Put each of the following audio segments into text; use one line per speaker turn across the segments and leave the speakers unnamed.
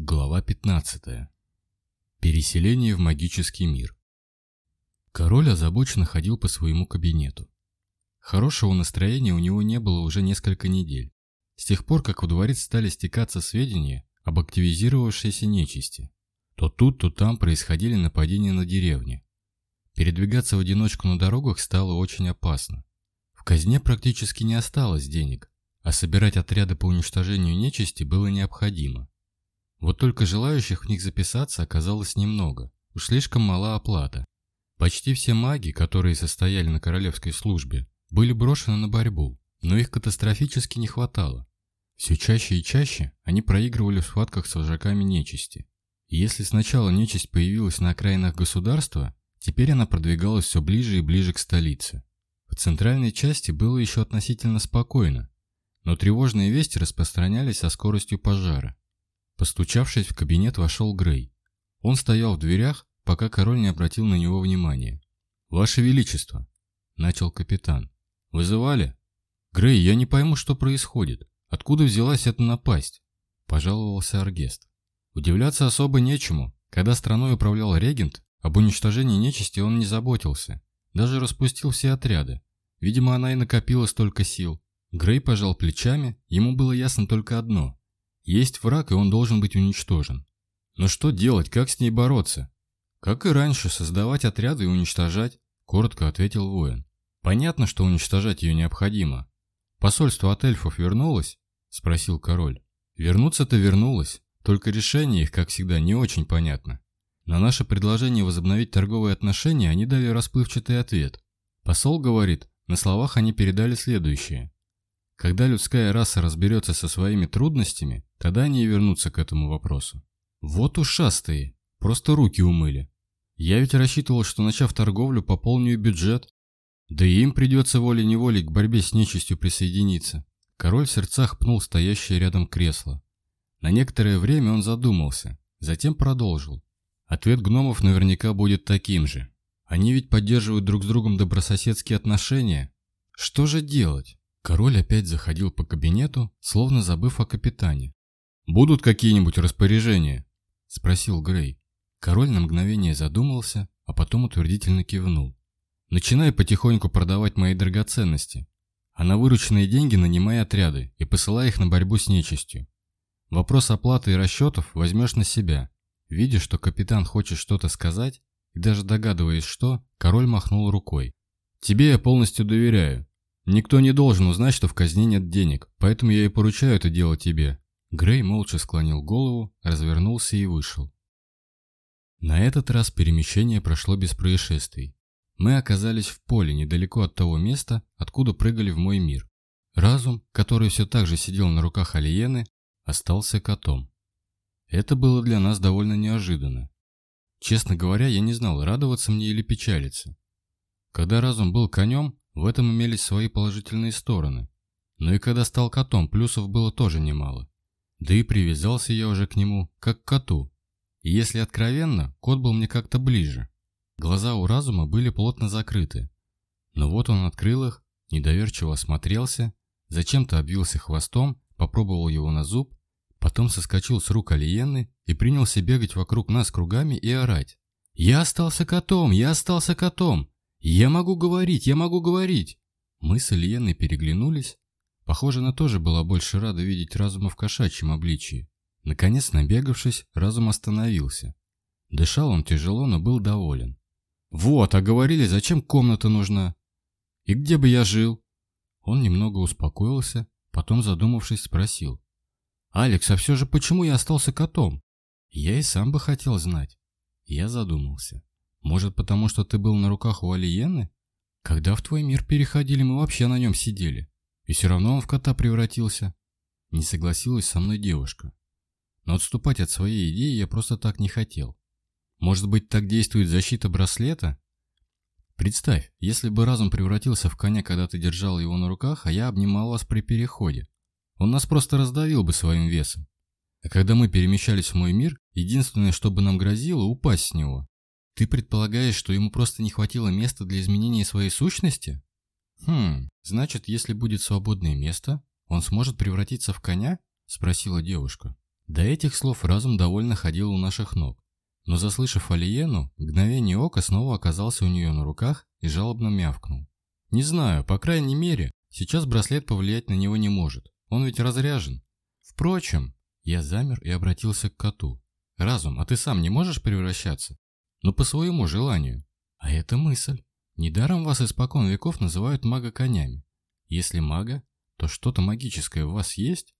Глава 15. Переселение в магический мир. Король озабоченно ходил по своему кабинету. Хорошего настроения у него не было уже несколько недель, с тех пор, как в дворец стали стекаться сведения об активизировавшейся нечисти. То тут, то там происходили нападения на деревни. Передвигаться в одиночку на дорогах стало очень опасно. В казне практически не осталось денег, а собирать отряды по уничтожению нечисти было необходимо. Вот только желающих в них записаться оказалось немного, уж слишком мала оплата. Почти все маги, которые состояли на королевской службе, были брошены на борьбу, но их катастрофически не хватало. Все чаще и чаще они проигрывали в схватках с вожаками нечисти. И если сначала нечисть появилась на окраинах государства, теперь она продвигалась все ближе и ближе к столице. В центральной части было еще относительно спокойно, но тревожные вести распространялись со скоростью пожара. Постучавшись в кабинет, вошел Грей. Он стоял в дверях, пока король не обратил на него внимания. «Ваше Величество!» – начал капитан. «Вызывали?» «Грей, я не пойму, что происходит. Откуда взялась эта напасть?» – пожаловался Аргест. Удивляться особо нечему. Когда страной управлял регент, об уничтожении нечисти он не заботился. Даже распустил все отряды. Видимо, она и накопила столько сил. Грей пожал плечами, ему было ясно только одно. Есть враг, и он должен быть уничтожен. Но что делать, как с ней бороться? Как и раньше, создавать отряды и уничтожать, коротко ответил воин. Понятно, что уничтожать ее необходимо. Посольство от эльфов вернулось? Спросил король. Вернуться-то вернулось, только решение их, как всегда, не очень понятно. На наше предложение возобновить торговые отношения они дали расплывчатый ответ. Посол говорит, на словах они передали следующее. Когда людская раса разберется со своими трудностями, Тогда они и вернутся к этому вопросу. Вот ушастые, просто руки умыли. Я ведь рассчитывал, что начав торговлю, пополню бюджет. Да и им придется волей-неволей к борьбе с нечистью присоединиться. Король в сердцах пнул стоящее рядом кресло. На некоторое время он задумался, затем продолжил. Ответ гномов наверняка будет таким же. Они ведь поддерживают друг с другом добрососедские отношения. Что же делать? Король опять заходил по кабинету, словно забыв о капитане. «Будут какие-нибудь распоряжения?» – спросил Грей. Король на мгновение задумался, а потом утвердительно кивнул. «Начинай потихоньку продавать мои драгоценности, а на вырученные деньги нанимай отряды и посылай их на борьбу с нечистью. Вопрос оплаты и расчетов возьмешь на себя. Видя, что капитан хочет что-то сказать, и даже догадываясь, что, король махнул рукой. «Тебе я полностью доверяю. Никто не должен узнать, что в казне нет денег, поэтому я и поручаю это дело тебе. Грей молча склонил голову, развернулся и вышел. На этот раз перемещение прошло без происшествий. Мы оказались в поле недалеко от того места, откуда прыгали в мой мир. Разум, который все так же сидел на руках Алиены, остался котом. Это было для нас довольно неожиданно. Честно говоря, я не знал, радоваться мне или печалиться. Когда разум был конем, в этом имелись свои положительные стороны. Но и когда стал котом, плюсов было тоже немало. Да и привязался я уже к нему, как к коту. И если откровенно, кот был мне как-то ближе. Глаза у разума были плотно закрыты. Но вот он открыл их, недоверчиво осмотрелся, зачем-то обвился хвостом, попробовал его на зуб, потом соскочил с рук Алиены и принялся бегать вокруг нас кругами и орать. «Я остался котом! Я остался котом! Я могу говорить! Я могу говорить!» Мы с Ильеной переглянулись, Похоже, она тоже была больше рада видеть разума в кошачьем обличии. Наконец, набегавшись, разум остановился. Дышал он тяжело, но был доволен. «Вот, а говорили, зачем комната нужна? И где бы я жил?» Он немного успокоился, потом, задумавшись, спросил. «Алекс, а все же почему я остался котом?» «Я и сам бы хотел знать». Я задумался. «Может, потому что ты был на руках у Алиены? Когда в твой мир переходили, мы вообще на нем сидели. И все равно он в кота превратился. Не согласилась со мной девушка. Но отступать от своей идеи я просто так не хотел. Может быть, так действует защита браслета? Представь, если бы разум превратился в коня, когда ты держал его на руках, а я обнимал вас при переходе. Он нас просто раздавил бы своим весом. А когда мы перемещались в мой мир, единственное, что бы нам грозило, упасть с него. Ты предполагаешь, что ему просто не хватило места для изменения своей сущности? «Хм, значит, если будет свободное место, он сможет превратиться в коня?» – спросила девушка. До этих слов разум довольно ходил у наших ног. Но заслышав Алиену, мгновение ока снова оказался у нее на руках и жалобно мявкнул. «Не знаю, по крайней мере, сейчас браслет повлиять на него не может. Он ведь разряжен. Впрочем, я замер и обратился к коту. «Разум, а ты сам не можешь превращаться?» «Но по своему желанию». «А это мысль. Недаром вас испокон веков называют мага-конями. Если мага, то что-то магическое у вас есть?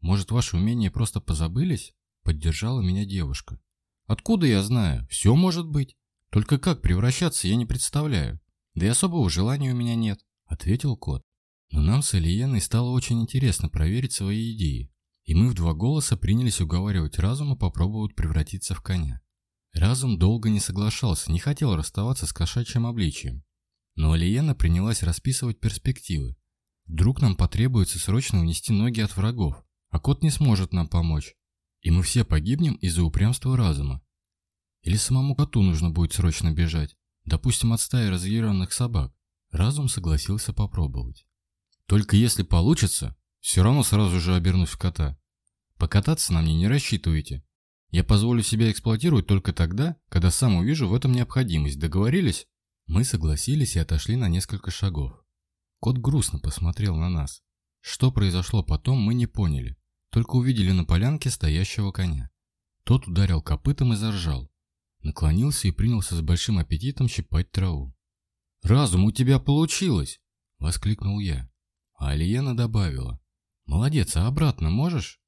Может, ваши умения просто позабылись? Поддержала меня девушка. Откуда я знаю? Все может быть. Только как превращаться, я не представляю. Да и особого желания у меня нет, ответил кот. Но нам с Ильеной стало очень интересно проверить свои идеи. И мы в два голоса принялись уговаривать разума попробовать превратиться в коня. Разум долго не соглашался, не хотел расставаться с кошачьим обличием. Но Алиена принялась расписывать перспективы. Вдруг нам потребуется срочно унести ноги от врагов, а кот не сможет нам помочь. И мы все погибнем из-за упрямства разума. Или самому коту нужно будет срочно бежать, допустим, от стаи разъяренных собак. Разум согласился попробовать. Только если получится, все равно сразу же обернусь в кота. Покататься на мне не рассчитывайте. Я позволю себя эксплуатировать только тогда, когда сам увижу в этом необходимость. Договорились?» Мы согласились и отошли на несколько шагов. Кот грустно посмотрел на нас. Что произошло потом, мы не поняли. Только увидели на полянке стоящего коня. Тот ударил копытом и заржал. Наклонился и принялся с большим аппетитом щипать траву. «Разум у тебя получилось!» – воскликнул я. А Алиена добавила. «Молодец, а обратно можешь?»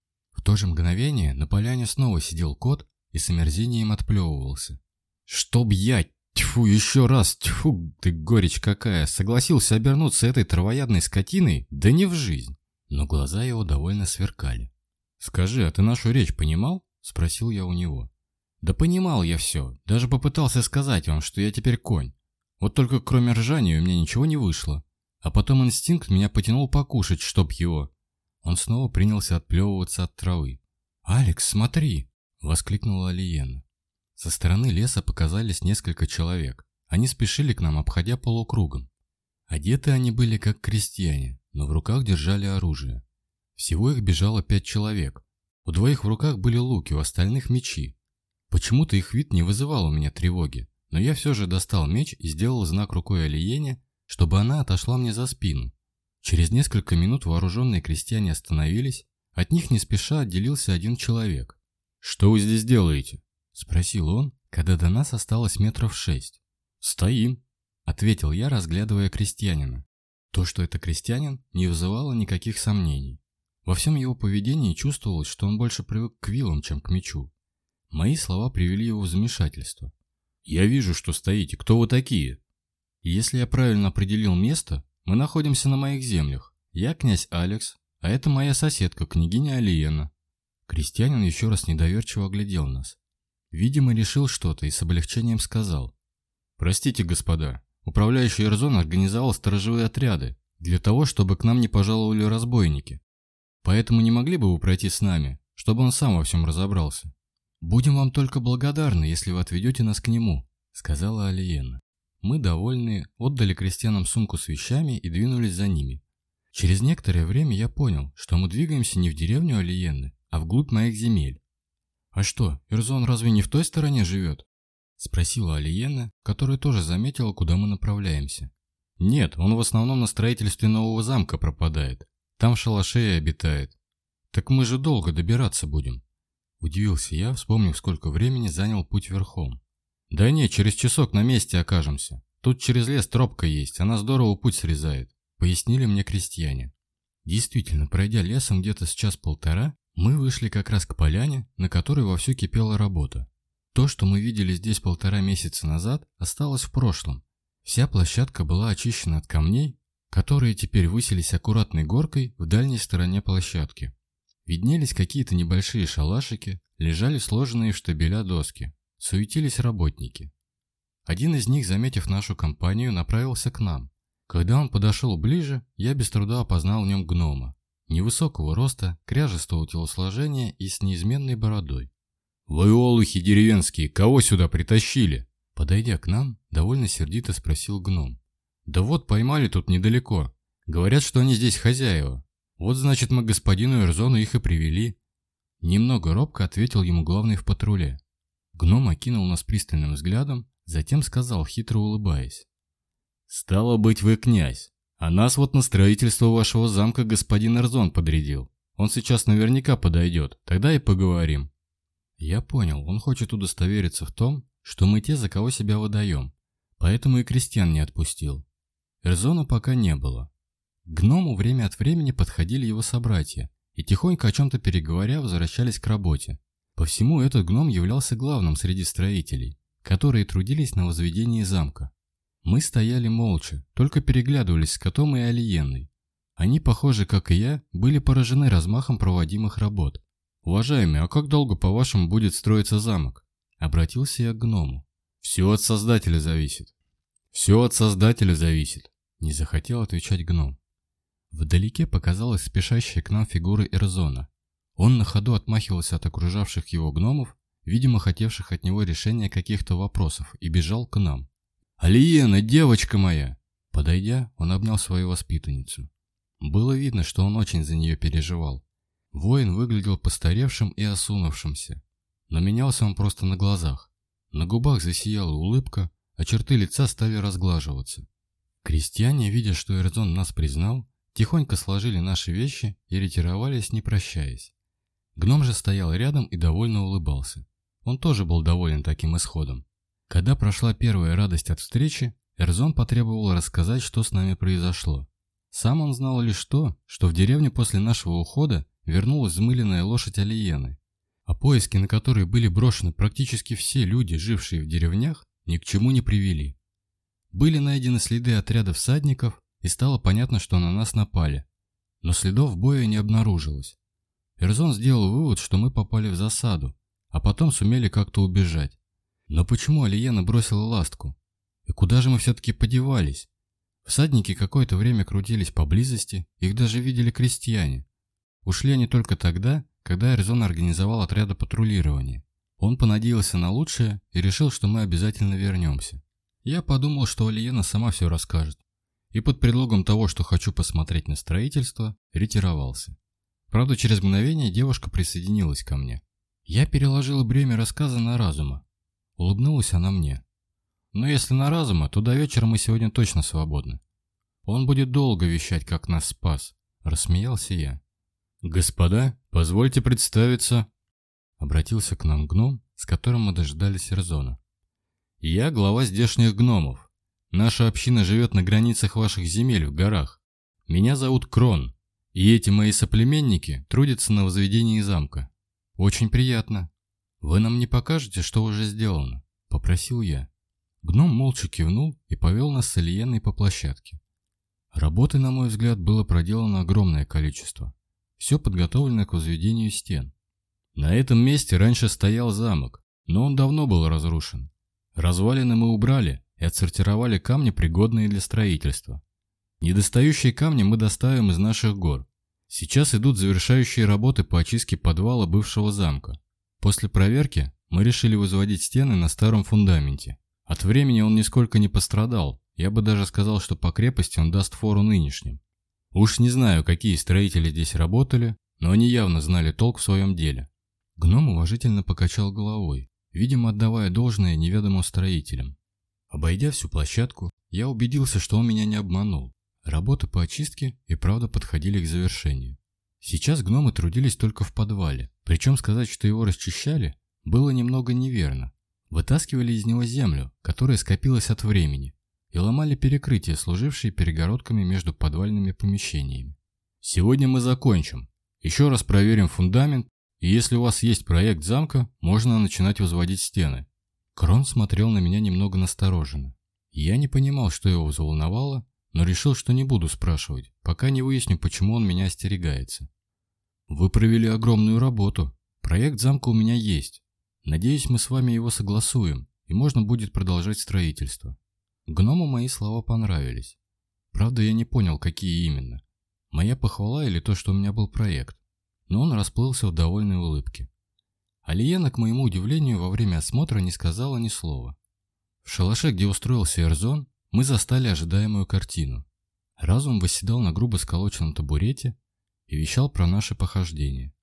то же мгновение на поляне снова сидел кот и с омерзением отплевывался. «Чтоб я, тьфу, еще раз, тьфу, ты горечь какая, согласился обернуться этой травоядной скотиной, да не в жизнь!» Но глаза его довольно сверкали. «Скажи, а ты нашу речь понимал?» – спросил я у него. «Да понимал я все, даже попытался сказать вам, что я теперь конь. Вот только кроме ржания у меня ничего не вышло. А потом инстинкт меня потянул покушать, чтоб его. Он снова принялся отплевываться от травы. «Алекс, смотри!» – воскликнула Алиена. Со стороны леса показались несколько человек. Они спешили к нам, обходя полукругом. Одеты они были как крестьяне, но в руках держали оружие. Всего их бежало пять человек. У двоих в руках были луки, у остальных мечи. Почему-то их вид не вызывал у меня тревоги, но я все же достал меч и сделал знак рукой Алиене, чтобы она отошла мне за спину. Через несколько минут вооруженные крестьяне остановились, от них не спеша отделился один человек. «Что вы здесь делаете?» – спросил он, когда до нас осталось метров шесть. «Стоим», – ответил я, разглядывая крестьянина. То, что это крестьянин, не вызывало никаких сомнений. Во всем его поведении чувствовалось, что он больше привык к вилам, чем к мечу. Мои слова привели его в замешательство. «Я вижу, что стоите. Кто вы такие?» Если я правильно определил место, мы находимся на моих землях. Я князь Алекс, а это моя соседка, княгиня Алиена». Крестьянин еще раз недоверчиво оглядел нас. Видимо, решил что-то и с облегчением сказал. «Простите, господа, управляющий Эрзон организовал сторожевые отряды для того, чтобы к нам не пожаловали разбойники. Поэтому не могли бы вы пройти с нами, чтобы он сам во всем разобрался?» «Будем вам только благодарны, если вы отведете нас к нему», — сказала Алиена. Мы, довольные, отдали крестьянам сумку с вещами и двинулись за ними. Через некоторое время я понял, что мы двигаемся не в деревню Алиенны, а вглубь моих земель. «А что, Ирзон разве не в той стороне живет?» – спросила Алиена, которая тоже заметила, куда мы направляемся. «Нет, он в основном на строительстве нового замка пропадает. Там в шалаше и обитает. Так мы же долго добираться будем». Удивился я, вспомнив, сколько времени занял путь верхом. Да не, через часок на месте окажемся. Тут через лес тропка есть, она здорово путь срезает, пояснили мне крестьяне. Действительно, пройдя лесом где-то с час-полтора, мы вышли как раз к поляне, на которой вовсю кипела работа. То, что мы видели здесь полтора месяца назад, осталось в прошлом. Вся площадка была очищена от камней, которые теперь высились аккуратной горкой в дальней стороне площадки. Виднелись какие-то небольшие шалашики, лежали сложенные в штабеля доски. Суетились работники. Один из них, заметив нашу компанию, направился к нам. Когда он подошел ближе, я без труда опознал в нем гнома. Невысокого роста, кряжестого телосложения и с неизменной бородой. «Вы, олухи деревенские, кого сюда притащили?» Подойдя к нам, довольно сердито спросил гном. «Да вот, поймали тут недалеко. Говорят, что они здесь хозяева. Вот, значит, мы господину Эрзону их и привели». Немного робко ответил ему главный в патруле. Гном окинул нас пристальным взглядом, затем сказал, хитро улыбаясь. «Стало быть, вы князь, а нас вот на строительство вашего замка господин Эрзон подрядил. Он сейчас наверняка подойдет, тогда и поговорим». Я понял, он хочет удостовериться в том, что мы те, за кого себя выдаем, поэтому и крестьян не отпустил. Эрзона пока не было. К гному время от времени подходили его собратья и, тихонько о чем-то переговоря, возвращались к работе. По всему этот гном являлся главным среди строителей, которые трудились на возведении замка. Мы стояли молча, только переглядывались с котом и Алиенной. Они, похоже, как и я, были поражены размахом проводимых работ. «Уважаемый, а как долго, по-вашему, будет строиться замок?» Обратился я к гному. «Все от создателя зависит». «Все от создателя зависит», — не захотел отвечать гном. Вдалеке показалась спешащая к нам фигура Эрзона. Он на ходу отмахивался от окружавших его гномов, видимо, хотевших от него решения каких-то вопросов, и бежал к нам. «Алиена, девочка моя!» Подойдя, он обнял свою воспитанницу. Было видно, что он очень за нее переживал. Воин выглядел постаревшим и осунувшимся, но менялся он просто на глазах. На губах засияла улыбка, а черты лица стали разглаживаться. Крестьяне, видя, что Эрзон нас признал, тихонько сложили наши вещи и ретировались, не прощаясь. Гном же стоял рядом и довольно улыбался. Он тоже был доволен таким исходом. Когда прошла первая радость от встречи, Эрзон потребовал рассказать, что с нами произошло. Сам он знал лишь то, что в деревне после нашего ухода вернулась взмыленная лошадь Алиены. А поиски, на которые были брошены практически все люди, жившие в деревнях, ни к чему не привели. Были найдены следы отряда всадников, и стало понятно, что на нас напали. Но следов боя не обнаружилось. Эрзон сделал вывод, что мы попали в засаду, а потом сумели как-то убежать. Но почему Алиена бросила ластку? И куда же мы все-таки подевались? Всадники какое-то время крутились поблизости, их даже видели крестьяне. Ушли они только тогда, когда Эрзон организовал отряды патрулирования. Он понадеялся на лучшее и решил, что мы обязательно вернемся. Я подумал, что Алиена сама все расскажет. И под предлогом того, что хочу посмотреть на строительство, ретировался. Правда, через мгновение девушка присоединилась ко мне. Я переложила бремя рассказа на разума. Улыбнулась она мне. Но если на разума, то до вечера мы сегодня точно свободны. Он будет долго вещать, как нас спас. Рассмеялся я. Господа, позвольте представиться. Обратился к нам гном, с которым мы дожидались Эрзона. Я глава здешних гномов. Наша община живет на границах ваших земель в горах. Меня зовут Крон. И эти мои соплеменники трудятся на возведении замка. Очень приятно. Вы нам не покажете, что уже сделано? Попросил я. Гном молча кивнул и повел нас с Ильеной по площадке. Работы, на мой взгляд, было проделано огромное количество. Все подготовлено к возведению стен. На этом месте раньше стоял замок, но он давно был разрушен. Развалины мы убрали и отсортировали камни, пригодные для строительства. Недостающие камни мы доставим из наших гор. Сейчас идут завершающие работы по очистке подвала бывшего замка. После проверки мы решили возводить стены на старом фундаменте. От времени он нисколько не пострадал, я бы даже сказал, что по крепости он даст фору нынешним. Уж не знаю, какие строители здесь работали, но они явно знали толк в своем деле. Гном уважительно покачал головой, видимо, отдавая должное неведомым строителям. Обойдя всю площадку, я убедился, что он меня не обманул. Работы по очистке и правда подходили к завершению. Сейчас гномы трудились только в подвале, причем сказать, что его расчищали, было немного неверно. Вытаскивали из него землю, которая скопилась от времени, и ломали перекрытия, служившие перегородками между подвальными помещениями. Сегодня мы закончим. Еще раз проверим фундамент, и если у вас есть проект замка, можно начинать возводить стены. Крон смотрел на меня немного настороженно. Я не понимал, что его взволновало, но решил, что не буду спрашивать, пока не выясню, почему он меня остерегается. Вы провели огромную работу. Проект замка у меня есть. Надеюсь, мы с вами его согласуем, и можно будет продолжать строительство. Гному мои слова понравились. Правда, я не понял, какие именно. Моя похвала или то, что у меня был проект. Но он расплылся в довольной улыбке. Алиена, к моему удивлению, во время осмотра не сказала ни слова. В шалаше, где устроился Эрзон, мы застали ожидаемую картину. Разум восседал на грубо сколоченном табурете и вещал про наше похождение.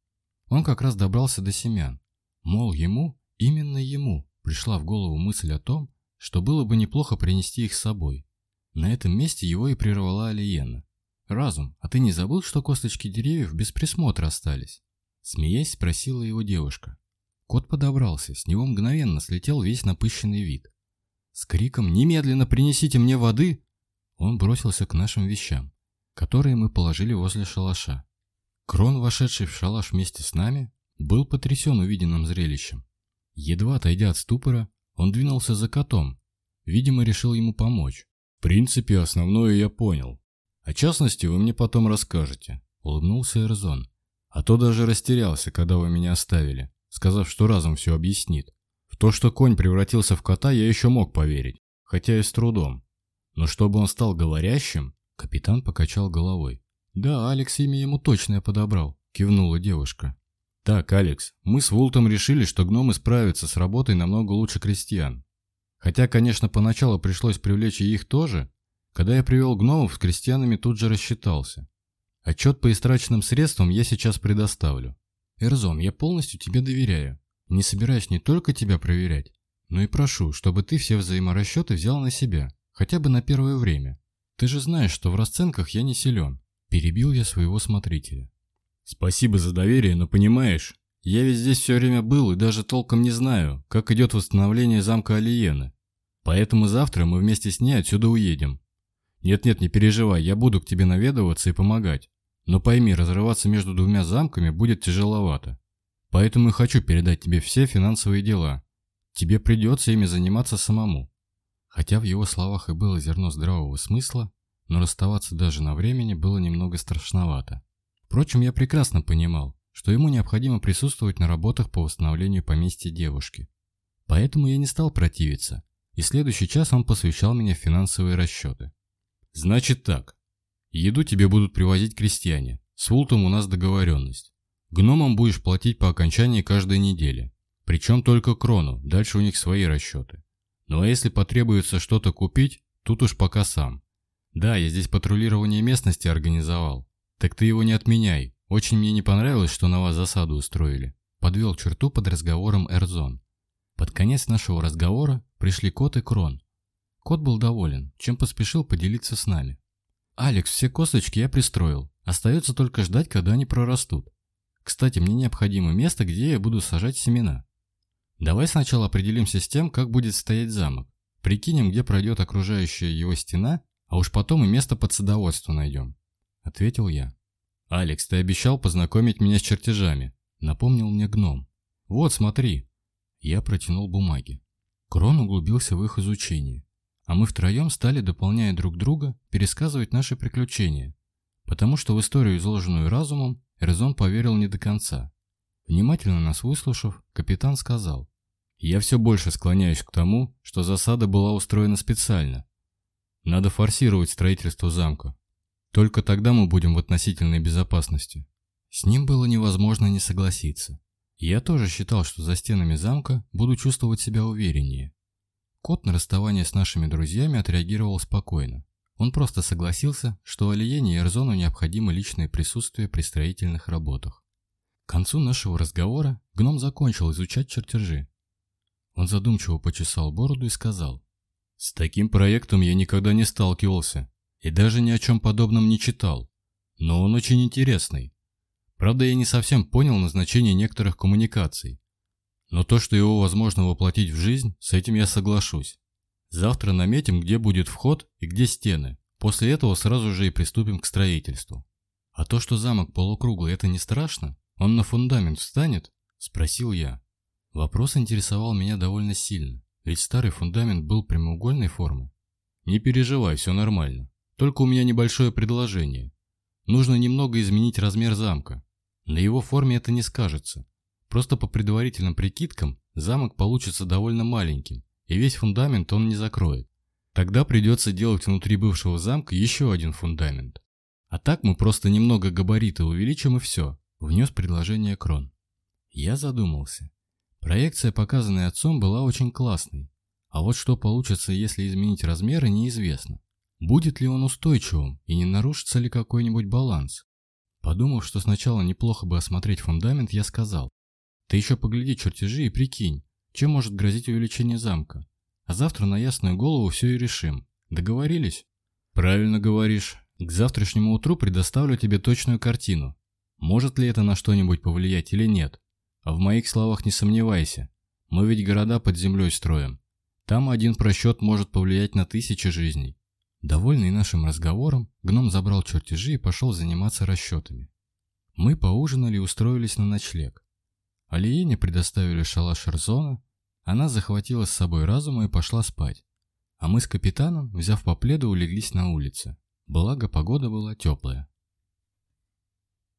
Он как раз добрался до семян. Мол, ему, именно ему, пришла в голову мысль о том, что было бы неплохо принести их с собой. На этом месте его и прервала Алиена. «Разум, а ты не забыл, что косточки деревьев без присмотра остались?» Смеясь, спросила его девушка. Кот подобрался, с него мгновенно слетел весь напыщенный вид. С криком «Немедленно принесите мне воды!» он бросился к нашим вещам, которые мы положили возле шалаша. Крон, вошедший в шалаш вместе с нами, был потрясен увиденным зрелищем. Едва отойдя от ступора, он двинулся за котом, видимо, решил ему помочь.
«В принципе, основное я понял. О частности, вы мне потом расскажете», — улыбнулся Эрзон. «А то даже растерялся, когда вы меня оставили, сказав, что разум все объяснит. То, что конь превратился в кота, я еще мог поверить, хотя и с трудом. Но чтобы он стал говорящим, капитан покачал головой.
«Да, Алекс имя ему точно я подобрал», – кивнула девушка.
«Так, Алекс, мы с Вултом решили, что гномы справятся с работой намного лучше крестьян. Хотя, конечно, поначалу пришлось привлечь и их тоже. Когда я привел гномов, с крестьянами тут же рассчитался. Отчет по истраченным средствам я сейчас предоставлю.
Эрзон, я полностью тебе доверяю не собираюсь не только тебя проверять, но и прошу, чтобы ты все взаиморасчеты взял на себя, хотя бы на первое время. Ты же знаешь, что в расценках я не силен. Перебил я своего смотрителя.
Спасибо за доверие, но понимаешь, я ведь здесь все время был и даже толком не знаю, как идет восстановление замка Алиены. Поэтому завтра мы вместе с ней отсюда уедем. Нет-нет, не переживай, я буду к тебе наведываться и помогать. Но пойми, разрываться между двумя замками будет тяжеловато. Поэтому и хочу передать тебе все финансовые дела. Тебе придется ими заниматься самому.
Хотя в его словах и было зерно здравого смысла, но расставаться даже на времени было немного страшновато. Впрочем, я прекрасно понимал, что ему необходимо присутствовать на работах по восстановлению поместья девушки. Поэтому я не стал противиться, и следующий час он посвящал меня финансовые расчеты.
«Значит так. Еду тебе будут привозить крестьяне. С Вултом у нас договоренность. Гномам будешь платить по окончании каждой недели. Причем только крону, дальше у них свои расчеты. Ну а если потребуется что-то купить, тут уж пока сам. Да, я здесь патрулирование местности организовал. Так ты его не отменяй. Очень мне не понравилось, что на вас засаду устроили.
Подвел черту под разговором Эрзон. Под конец нашего разговора пришли Кот и Крон. Кот был доволен, чем поспешил поделиться с нами. «Алекс, все косточки я пристроил. Остается только ждать, когда они прорастут. Кстати, мне необходимо место, где я буду сажать семена. Давай сначала определимся с тем, как будет стоять замок. Прикинем, где пройдет окружающая его стена, а уж потом и место под садоводство найдем. Ответил я.
«Алекс, ты обещал познакомить меня с чертежами», — напомнил мне гном.
«Вот, смотри». Я протянул бумаги. Крон углубился в их изучение, а мы втроем стали, дополняя друг друга, пересказывать наши приключения, потому что в историю, изложенную разумом, Эрзон поверил не до конца. Внимательно нас выслушав, капитан сказал. «Я все больше склоняюсь к тому, что засада была устроена специально. Надо форсировать строительство замка. Только тогда мы будем в относительной безопасности». С ним было невозможно не согласиться. Я тоже считал, что за стенами замка буду чувствовать себя увереннее. Кот на расставание с нашими друзьями отреагировал спокойно. Он просто согласился, что Алиене и Эрзону необходимо личное присутствие при строительных работах. К концу нашего разговора гном закончил изучать чертежи. Он задумчиво почесал бороду и сказал,
«С таким проектом я никогда не сталкивался и даже ни о чем подобном не читал, но он очень интересный. Правда, я не совсем понял назначение некоторых коммуникаций, но то, что его возможно воплотить в жизнь, с этим я соглашусь. Завтра наметим, где будет вход и где стены. После этого сразу же и приступим к строительству.
А то, что замок полукруглый, это не страшно? Он на фундамент встанет? Спросил я. Вопрос интересовал меня довольно сильно, ведь старый фундамент был прямоугольной формы.
Не переживай, все нормально. Только у меня небольшое предложение. Нужно немного изменить размер замка. На его форме это не скажется. Просто по предварительным прикидкам замок получится довольно маленьким, и весь фундамент он не закроет. Тогда придется делать внутри бывшего замка еще один фундамент. А так мы просто немного габариты увеличим и все, внес предложение Крон.
Я задумался. Проекция, показанная отцом, была очень классной. А вот что получится, если изменить размеры, неизвестно. Будет ли он устойчивым и не нарушится ли какой-нибудь баланс? Подумав, что сначала неплохо бы осмотреть фундамент, я сказал. Ты еще погляди чертежи и прикинь, чем может грозить увеличение замка. А завтра на ясную голову все и решим. Договорились? Правильно говоришь. К завтрашнему утру предоставлю тебе точную картину. Может ли это на что-нибудь повлиять или нет? А в моих словах не сомневайся. Мы ведь города под землей строим. Там один просчет может повлиять на тысячи жизней. Довольный нашим разговором, гном забрал чертежи и пошел заниматься расчетами. Мы поужинали и устроились на ночлег. Алиене предоставили шалаш Эрзона, она захватила с собой разума и пошла спать. А мы с капитаном, взяв по пледу, улеглись на улице. Благо, погода была теплая.